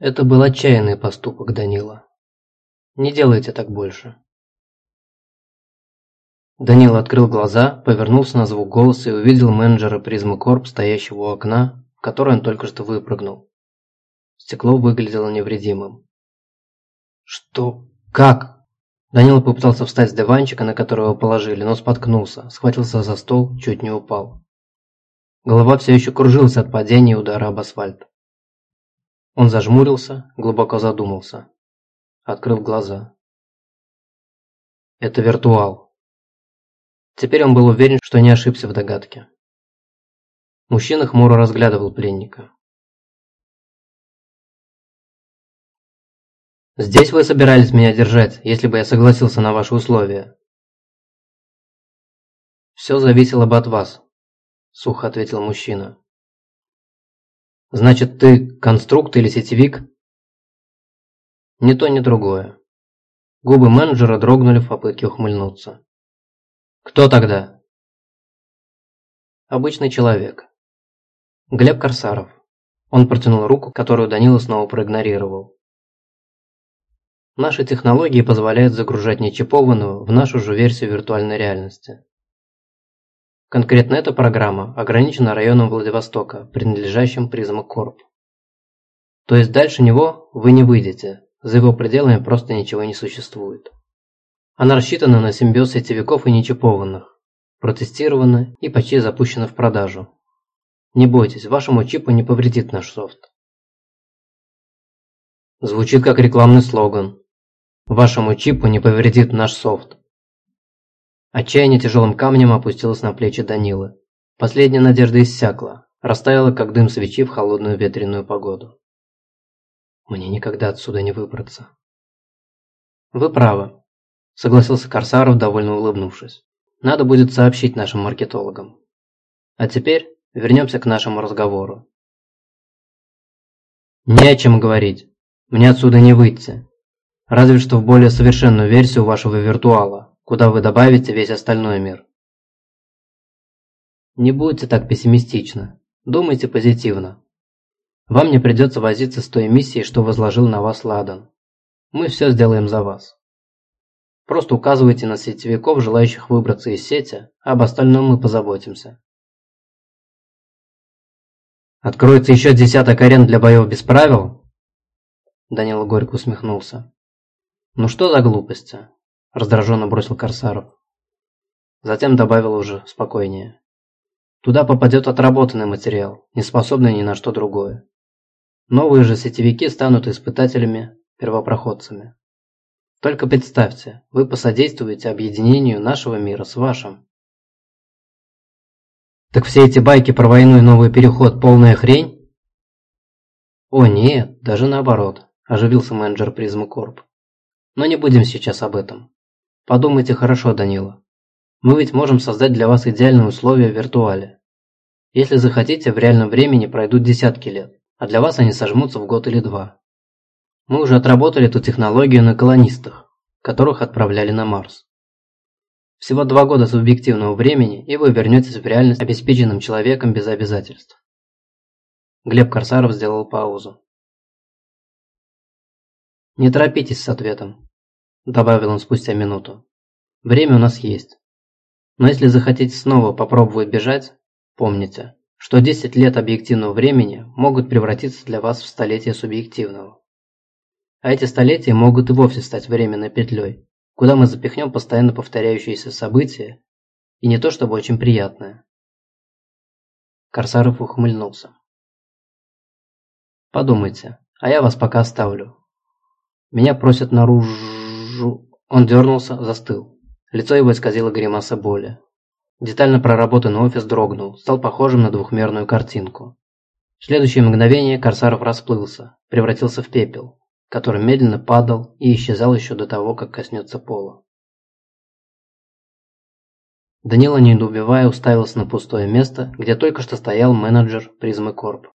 Это был отчаянный поступок, Данила. Не делайте так больше. Данил открыл глаза, повернулся на звук голоса и увидел менеджера призмы Корп, стоящего у окна, в которое он только что выпрыгнул. Стекло выглядело невредимым. «Что? Как?» Данила попытался встать с диванчика, на который его положили, но споткнулся, схватился за стол, чуть не упал. Голова все еще кружилась от падения и удара об асфальт. Он зажмурился, глубоко задумался. Открыл глаза. Это виртуал. Теперь он был уверен, что не ошибся в догадке. Мужчина хмуро разглядывал пленника. «Здесь вы собирались меня держать, если бы я согласился на ваши условия?» «Все зависело бы от вас», – сухо ответил мужчина. «Значит, ты конструкт или сетевик?» «Ни то, ни другое». Губы менеджера дрогнули в попытке ухмыльнуться. «Кто тогда?» «Обычный человек. Глеб Корсаров». Он протянул руку, которую Данила снова проигнорировал. Наши технологии позволяют загружать нечипованную в нашу же версию виртуальной реальности. Конкретно эта программа ограничена районом Владивостока, принадлежащим Призма Корп. То есть дальше него вы не выйдете, за его пределами просто ничего не существует. Она рассчитана на симбиоз сетевиков и нечипованных, протестирована и почти запущена в продажу. Не бойтесь, вашему чипу не повредит наш софт. Звучит как рекламный слоган, Вашему чипу не повредит наш софт. Отчаяние тяжелым камнем опустилось на плечи Данилы. Последняя надежда иссякла, растаяла, как дым свечи в холодную ветреную погоду. Мне никогда отсюда не выбраться. Вы правы, согласился Корсаров, довольно улыбнувшись. Надо будет сообщить нашим маркетологам. А теперь вернемся к нашему разговору. Не о чем говорить. Мне отсюда не выйти. Разве что в более совершенную версию вашего виртуала, куда вы добавите весь остальной мир. Не будьте так пессимистичны. Думайте позитивно. Вам не придется возиться с той миссией, что возложил на вас Ладан. Мы все сделаем за вас. Просто указывайте на сетевиков, желающих выбраться из сети, а об остальном мы позаботимся. Откроется еще десяток арен для боев без правил? Данила горько усмехнулся. «Ну что за глупости?» – раздраженно бросил Корсаров. Затем добавил уже спокойнее. «Туда попадет отработанный материал, не способный ни на что другое. Новые же сетевики станут испытателями, первопроходцами. Только представьте, вы посодействуете объединению нашего мира с вашим. Так все эти байки про войну и новый переход – полная хрень? О нет, даже наоборот, оживился менеджер Призмы Корп. Но не будем сейчас об этом. Подумайте хорошо, Данила. Мы ведь можем создать для вас идеальные условия в виртуале. Если захотите, в реальном времени пройдут десятки лет, а для вас они сожмутся в год или два. Мы уже отработали эту технологию на колонистах, которых отправляли на Марс. Всего два года субъективного времени, и вы вернетесь в реальность обеспеченным человеком без обязательств. Глеб Корсаров сделал паузу. Не торопитесь с ответом добавил он спустя минуту. Время у нас есть. Но если захотите снова попробовать бежать, помните, что 10 лет объективного времени могут превратиться для вас в столетие субъективного. А эти столетия могут и вовсе стать временной петлей, куда мы запихнем постоянно повторяющиеся события, и не то чтобы очень приятное. Корсаров ухмыльнулся. Подумайте, а я вас пока оставлю. Меня просят наружу Жу. Он дернулся, застыл. Лицо его исказило гримаса боли. Детально проработанный офис дрогнул, стал похожим на двухмерную картинку. В следующее мгновение Корсаров расплылся, превратился в пепел, который медленно падал и исчезал еще до того, как коснется пола. Данила, не недоубивая, уставился на пустое место, где только что стоял менеджер Призмы Корп.